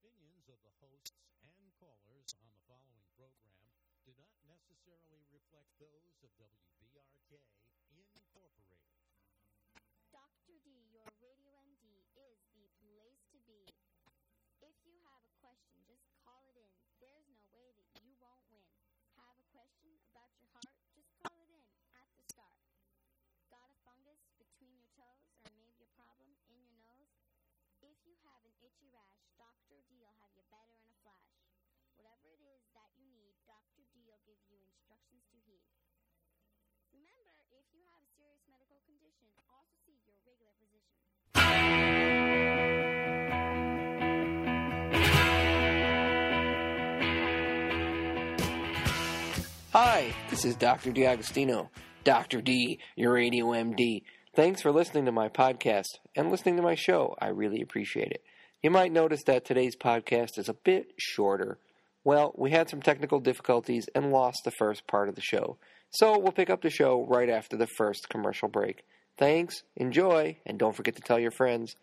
opinions of the hosts and callers on the following program do not necessarily reflect those of WBRK Incorporated. Dr. D, your Radio MD, is the place to be. If you have a question, just call it in. There's no way that you won't win. Have a question about your heart? Just call it in at the start. Got a fungus between your toes or maybe a problem in your nose? If you have an itchy rash, Dr. D will have you better in a flash. Whatever it is that you need, Dr. D will give you instructions to heed. Remember, if you have a serious medical condition, also see your regular physician. Hi, this is Dr. DiAgostino, Dr. D, your radio MD. Thanks for listening to my podcast and listening to my show. I really appreciate it. You might notice that today's podcast is a bit shorter. Well, we had some technical difficulties and lost the first part of the show. So we'll pick up the show right after the first commercial break. Thanks, enjoy, and don't forget to tell your friends.